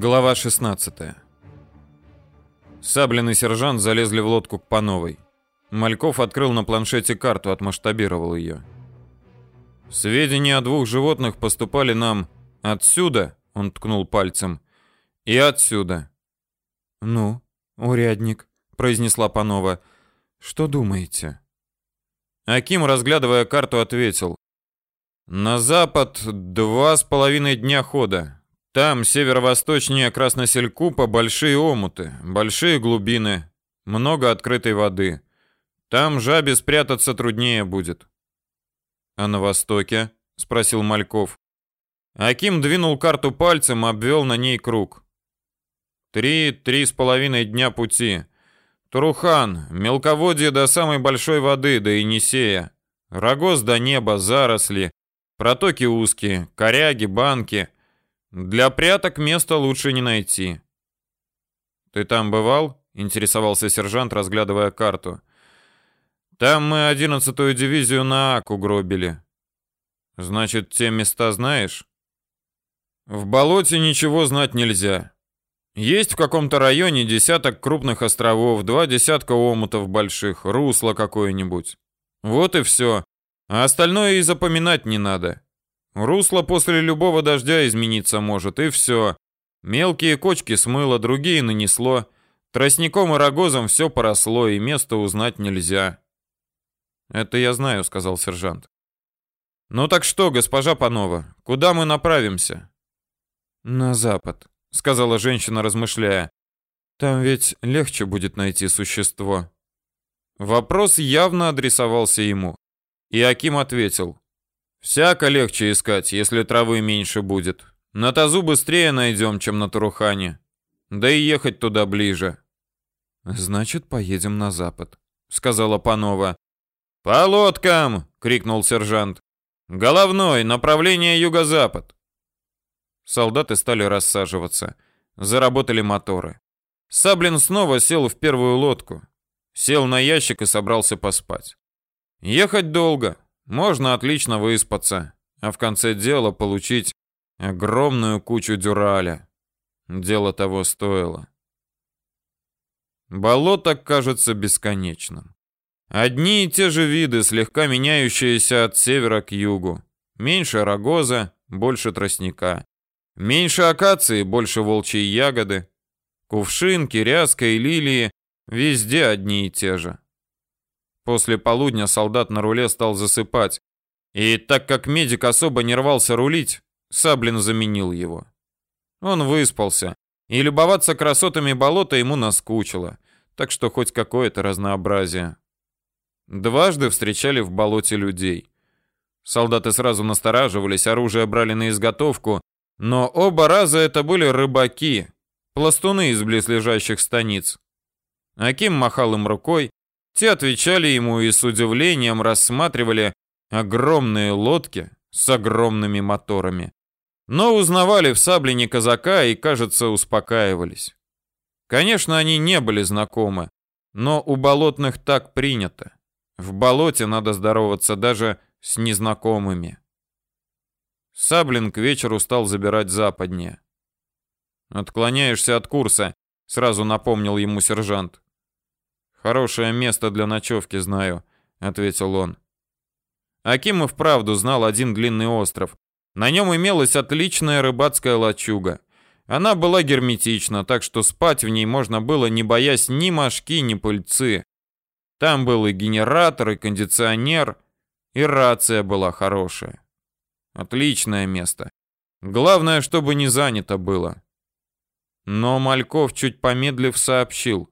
Глава 16. Саблин и сержант залезли в лодку к Пановой. Мальков открыл на планшете карту, отмасштабировал ее. Сведения о двух животных поступали нам отсюда, он ткнул пальцем, и отсюда. Ну, урядник, произнесла Панова. Что думаете? Аким, разглядывая карту, ответил: На запад два с половиной дня хода. Там, северо-восточнее Красноселькупа, большие омуты, большие глубины, много открытой воды. Там жабе спрятаться труднее будет. А на востоке? спросил Мальков. Аким двинул карту пальцем, обвел на ней круг. Три, три с половиной дня пути. Турухан, мелководье до самой большой воды, до Енисея. Рогоз до неба, заросли, протоки узкие, коряги, банки — для пряток места лучше не найти. Ты там бывал? интересовался сержант, разглядывая карту. Там мы одиннадцатую дивизию на Ак угробили. Значит, те места знаешь? В болоте ничего знать нельзя. Есть в каком-то районе десяток крупных островов, два десятка омутов больших, русло какое-нибудь. Вот и все. А остальное и запоминать не надо. Русло после любого дождя измениться может, и все. Мелкие кочки смыло, другие нанесло. Тростником и рогозом все поросло, и место узнать нельзя. Это я знаю, сказал сержант. Ну так что, госпожа Панова, куда мы направимся? На запад, сказала женщина, размышляя. Там ведь легче будет найти существо. Вопрос явно адресовался ему. И Аким ответил: Всяко легче искать, если травы меньше будет. На тазу быстрее найдем, чем на Турухане. Да и ехать туда ближе. Значит, поедем на запад, сказала Панова. По лодкам, крикнул сержант. Головной, направление юго-запад. Солдаты стали рассаживаться. Заработали моторы. Саблин снова сел в первую лодку. Сел на ящик и собрался поспать. Ехать долго, можно отлично выспаться, а в конце дела получить огромную кучу дюраля. Дело того стоило. Болото кажется бесконечным. Одни и те же виды, слегка меняющиеся от севера к югу. Меньше рогоза, больше тростника. Меньше акации, больше волчьей ягоды. Кувшинки, ряска и лилии везде одни и те же. После полудня солдат на руле стал засыпать. И так как медик особо не рвался рулить, Саблин заменил его. Он выспался, и любоваться красотами болота ему наскучило, так что хоть какое-то разнообразие. Дважды встречали в болоте людей. Солдаты сразу настораживались, оружие брали на изготовку, но оба раза это были рыбаки, пластуны из близлежащих станиц. Аким махал им рукой, те отвечали ему и с удивлением рассматривали огромные лодки с огромными моторами. Но узнавали в Саблине казака и, кажется, успокаивались. Конечно, они не были знакомы, но у болотных так принято. В болоте надо здороваться даже с незнакомыми. Саблин к вечеру стал забирать западнее. «Отклоняешься от курса», — сразу напомнил ему сержант. Хорошее место для ночевки знаю, ответил он. Аким и вправду знал один длинный остров. На нем имелась отличная рыбацкая лачуга. Она была герметична, так что спать в ней можно было, не боясь ни мошки, ни пыльцы. Там был и генератор, и кондиционер, и рация была хорошая. Отличное место. Главное, чтобы не занято было. Но Мальков, чуть помедлив, сообщил.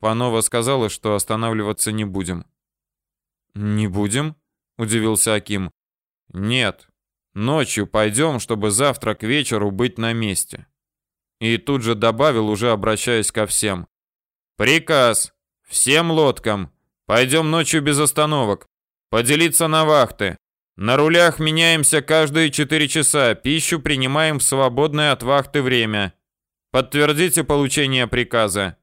Панова сказала, что останавливаться не будем. Не будем? удивился Аким. Нет. Ночью пойдем, чтобы завтра к вечеру быть на месте. И тут же добавил, уже обращаясь ко всем. Приказ всем лодкам пойдем ночью без остановок. Поделиться на вахты. На рулях меняемся каждые четыре часа, пищу принимаем в свободное от вахты время. Подтвердите получение приказа.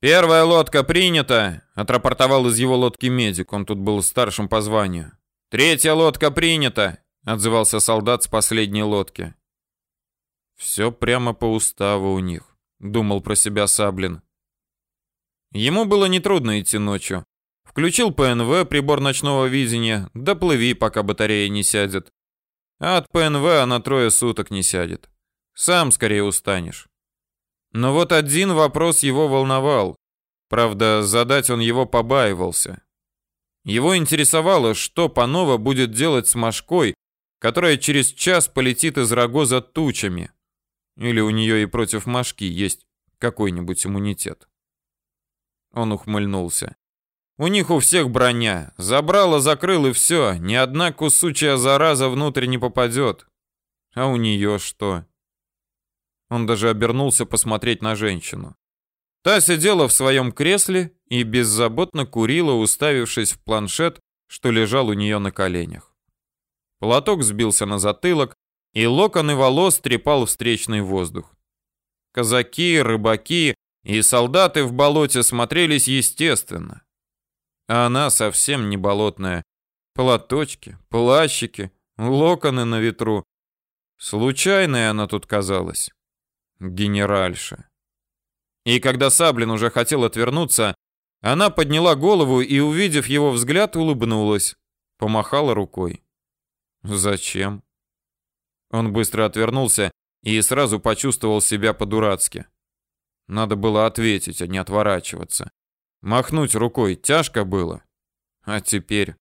«Первая лодка принята», — отрапортовал из его лодки медик, он тут был старшим по званию. «Третья лодка принята», — отзывался солдат с последней лодки. Все прямо по уставу у них, думал про себя Саблин. Ему было нетрудно идти ночью. Включил ПНВ, прибор ночного видения, доплыви, пока батарея не сядет. А от ПНВ она трое суток не сядет. Сам скорее устанешь. Но вот один вопрос его волновал. Правда, задать он его побаивался. Его интересовало, что Панова будет делать с Машкой, которая через час полетит из Рогоза тучами. Или у нее и против Машки есть какой-нибудь иммунитет. Он ухмыльнулся. У них у всех броня. Забрала, закрыл и все. Ни одна кусучая зараза внутрь не попадет. А у нее что? Он даже обернулся посмотреть на женщину. Та сидела в своем кресле и беззаботно курила, уставившись в планшет, что лежал у нее на коленях. Платок сбился на затылок, и локоны волос трепал встречный воздух. Казаки, рыбаки и солдаты в болоте смотрелись естественно. А она совсем не болотная. Платочки, плащики, локоны на ветру. Случайная она тут казалась. Генеральша. И когда Саблин уже хотел отвернуться, она подняла голову и, увидев его взгляд, улыбнулась, помахала рукой. Зачем? Он быстро отвернулся и сразу почувствовал себя по-дурацки. Надо было ответить, а не отворачиваться. Махнуть рукой тяжко было. А теперь...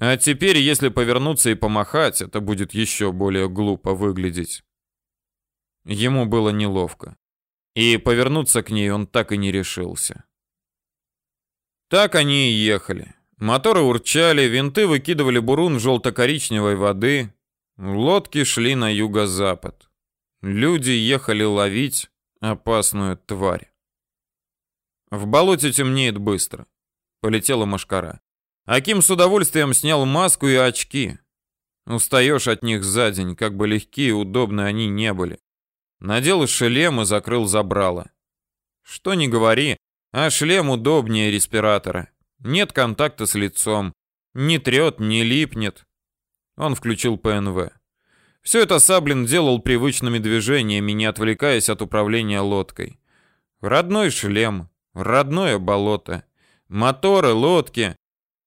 А теперь, если повернуться и помахать, это будет еще более глупо выглядеть. Ему было неловко. И повернуться к ней он так и не решился. Так они и ехали. Моторы урчали, винты выкидывали бурун желто-коричневой воды. Лодки шли на юго-запад. Люди ехали ловить опасную тварь. В болоте темнеет быстро. Полетела машкара. Аким с удовольствием снял маску и очки. Устаешь от них за день, как бы легкие и удобны они не были. Надел шлем и закрыл забрало. Что ни говори, а шлем удобнее респиратора. Нет контакта с лицом. Не трет, не липнет. Он включил ПНВ. Все это Саблин делал привычными движениями, не отвлекаясь от управления лодкой. Родной шлем, родное болото, моторы, лодки.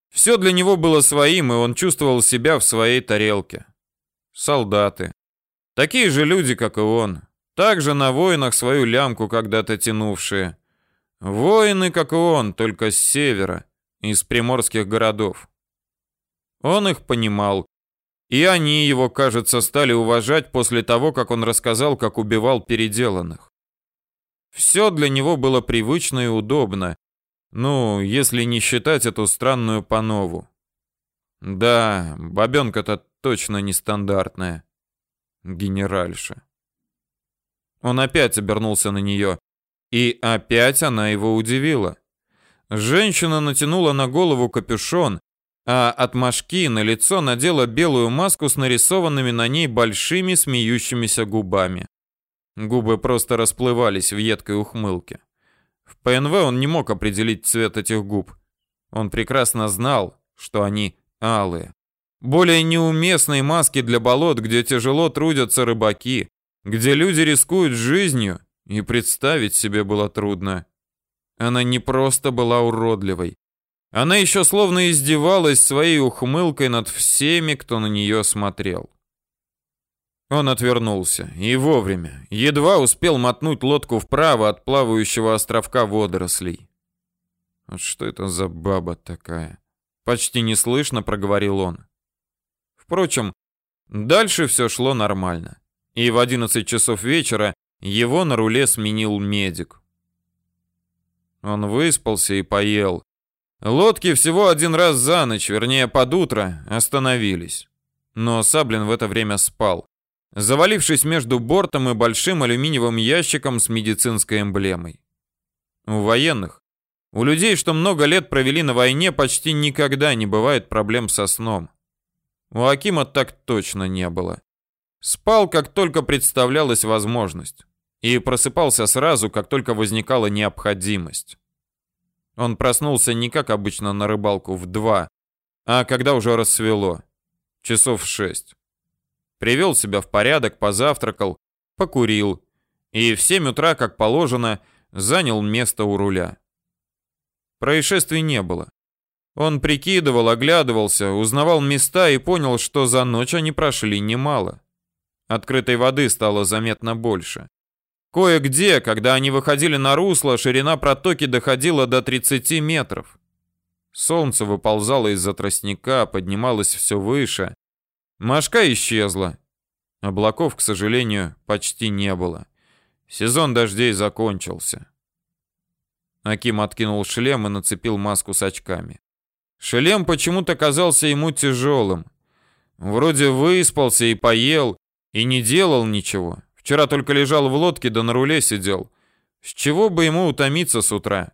Все для него было своим, и он чувствовал себя в своей тарелке. Солдаты. Такие же люди, как и он. Также на войнах свою лямку когда-то тянувшие. Воины, как и он, только с севера, из приморских городов. Он их понимал, и они его, кажется, стали уважать после того, как он рассказал, как убивал переделанных. Все для него было привычно и удобно. Ну, если не считать эту странную панову. Да, бабенка-то точно нестандартная. Генеральша. Он опять обернулся на нее. И опять она его удивила. Женщина натянула на голову капюшон, а от мошки на лицо надела белую маску с нарисованными на ней большими смеющимися губами. Губы просто расплывались в едкой ухмылке. В ПНВ он не мог определить цвет этих губ. Он прекрасно знал, что они алые. Более неуместной маски для болот, где тяжело трудятся рыбаки, где люди рискуют жизнью, и представить себе было трудно. Она не просто была уродливой. Она еще словно издевалась своей ухмылкой над всеми, кто на нее смотрел. Он отвернулся, и вовремя, едва успел мотнуть лодку вправо от плавающего островка водорослей. Вот что это за баба такая? Почти неслышно проговорил он. Впрочем, дальше все шло нормально. И в 11 часов вечера его на руле сменил медик. Он выспался и поел. Лодки всего один раз за ночь, вернее под утро, остановились. Но Саблин в это время спал завалившись между бортом и большим алюминиевым ящиком с медицинской эмблемой. У военных, у людей, что много лет провели на войне, почти никогда не бывает проблем со сном. У Акима так точно не было. Спал, как только представлялась возможность, и просыпался сразу, как только возникала необходимость. Он проснулся не как обычно на рыбалку в два, а когда уже рассвело, часов в шесть. Привел себя в порядок, позавтракал, покурил и в 7 утра, как положено, занял место у руля. Происшествий не было. Он прикидывал, оглядывался, узнавал места и понял, что за ночь они прошли немало. Открытой воды стало заметно больше. Кое-где, когда они выходили на русло, ширина протоки доходила до 30 метров. Солнце выползало из-за тростника, поднималось все выше. Машка исчезла. Облаков, к сожалению, почти не было. Сезон дождей закончился. Аким откинул шлем и нацепил маску с очками. Шлем почему-то казался ему тяжелым. Вроде выспался и поел, и не делал ничего. Вчера только лежал в лодке да на руле сидел. С чего бы ему утомиться с утра?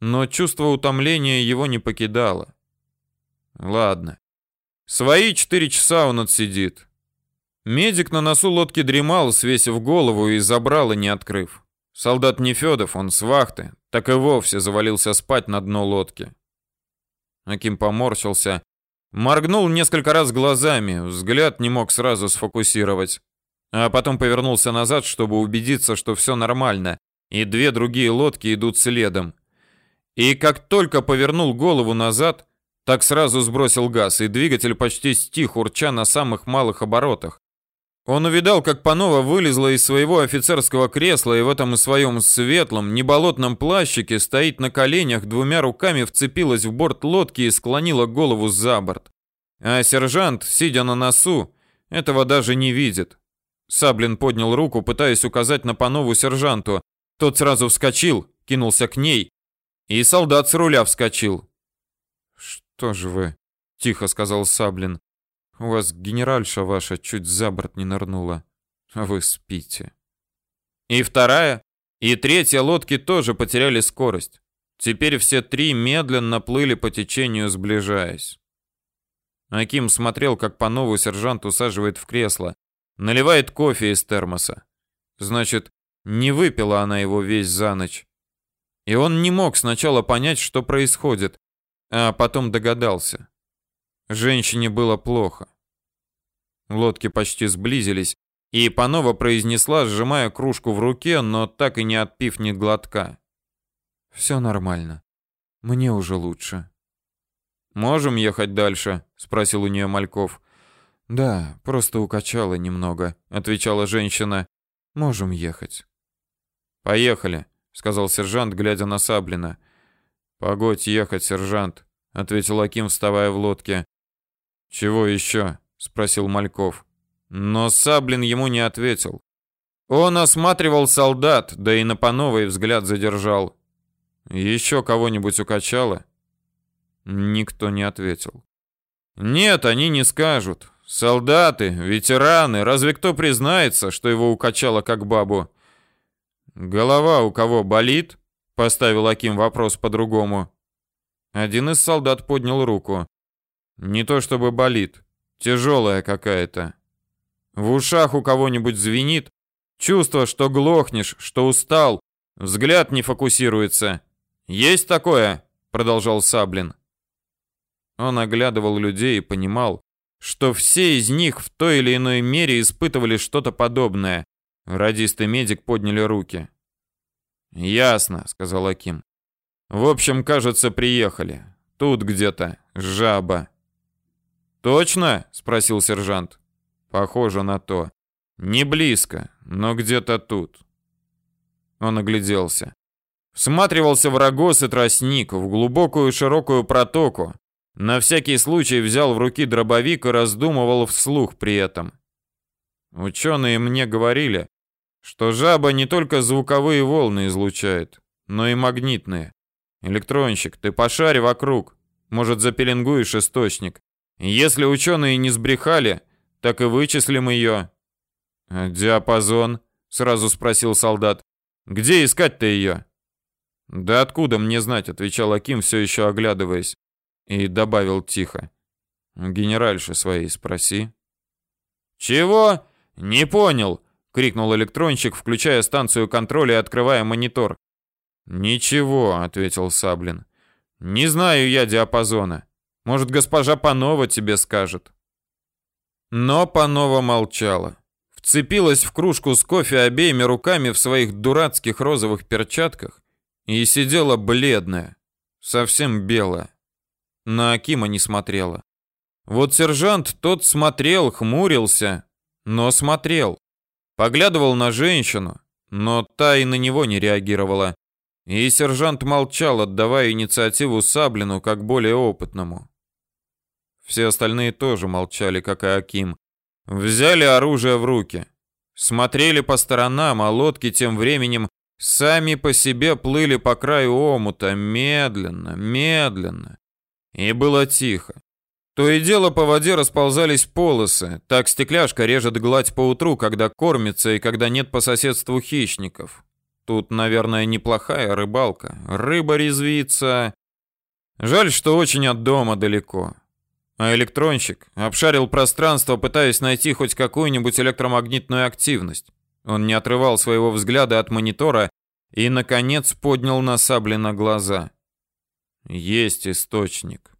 Но чувство утомления его не покидало. Ладно. Свои четыре часа он отсидит. Медик на носу лодки дремал, свесив голову и забрала не открыв. Солдат Нефедов, он с вахты, так и вовсе завалился спать на дно лодки. Аким поморщился, моргнул несколько раз глазами, взгляд не мог сразу сфокусировать а потом повернулся назад, чтобы убедиться, что все нормально, и две другие лодки идут следом. И как только повернул голову назад, так сразу сбросил газ, и двигатель почти стих, урча на самых малых оборотах. Он увидал, как Панова вылезла из своего офицерского кресла и в этом своем светлом, неболотном плащике стоит на коленях, двумя руками вцепилась в борт лодки и склонила голову за борт. А сержант, сидя на носу, этого даже не видит. Саблин поднял руку, пытаясь указать на Панову сержанту. Тот сразу вскочил, кинулся к ней, и солдат с руля вскочил. «Что же вы?» — тихо сказал Саблин. «У вас генеральша ваша чуть за борт не нырнула, а вы спите». И вторая, и третья лодки тоже потеряли скорость. Теперь все три медленно плыли по течению, сближаясь. Аким смотрел, как по нову сержант усаживает в кресло. Наливает кофе из термоса. Значит, не выпила она его весь за ночь. И он не мог сначала понять, что происходит, а потом догадался. Женщине было плохо. Лодки почти сблизились, и Панова произнесла, сжимая кружку в руке, но так и не отпив ни глотка. «Все нормально. Мне уже лучше». «Можем ехать дальше?» — спросил у нее Мальков. Да, просто укачало немного, отвечала женщина. Можем ехать. Поехали, сказал сержант, глядя на Саблина. Погодь ехать, сержант, ответил Аким, вставая в лодке. Чего еще? спросил Мальков. Но Саблин ему не ответил. Он осматривал солдат, да и на Пановой взгляд задержал. Еще кого-нибудь укачало? Никто не ответил. Нет, они не скажут. Солдаты, ветераны, разве кто признается, что его укачало как бабу? Голова у кого болит? Поставил Аким вопрос по-другому. Один из солдат поднял руку. Не то чтобы болит, тяжелая какая-то. В ушах у кого-нибудь звенит, чувство, что глохнешь, что устал, взгляд не фокусируется. Есть такое? продолжал Саблин. Он оглядывал людей и понимал, что все из них в той или иной мере испытывали что-то подобное. Радист и медик подняли руки. «Ясно», — сказал Аким. «В общем, кажется, приехали. Тут где-то жаба». «Точно?» — спросил сержант. «Похоже на то. Не близко, но где-то тут». Он огляделся. Всматривался в рогоз и тростник, в глубокую широкую протоку, на всякий случай взял в руки дробовик и раздумывал вслух при этом. Ученые мне говорили, что жаба не только звуковые волны излучает, но и магнитные. Электронщик, ты пошарь вокруг, может запеленгуешь источник. Если ученые не сбрехали, так и вычислим ее. «А диапазон? Сразу спросил солдат. Где искать-то ее? Да откуда мне знать, отвечал Аким, все еще оглядываясь. И добавил тихо. Генеральша своей спроси. Чего? Не понял, крикнул электронщик, включая станцию контроля и открывая монитор. Ничего, ответил Саблин. Не знаю я диапазона. Может, госпожа Панова тебе скажет. Но Панова молчала. Вцепилась в кружку с кофе обеими руками в своих дурацких розовых перчатках и сидела бледная, совсем белая. На Акима не смотрела. Вот сержант тот смотрел, хмурился, но смотрел. Поглядывал на женщину, но та и на него не реагировала. И сержант молчал, отдавая инициативу Саблину как более опытному. Все остальные тоже молчали, как и Аким. Взяли оружие в руки. Смотрели по сторонам, а лодки тем временем сами по себе плыли по краю омута, медленно, медленно. И было тихо. То и дело по воде расползались полосы. Так стекляшка режет гладь по утру, когда кормится и когда нет по соседству хищников. Тут, наверное, неплохая рыбалка. Рыба резвится. Жаль, что очень от дома далеко. А электронщик обшарил пространство, пытаясь найти хоть какую-нибудь электромагнитную активность. Он не отрывал своего взгляда от монитора и, наконец, поднял на Саблина глаза. Есть источник.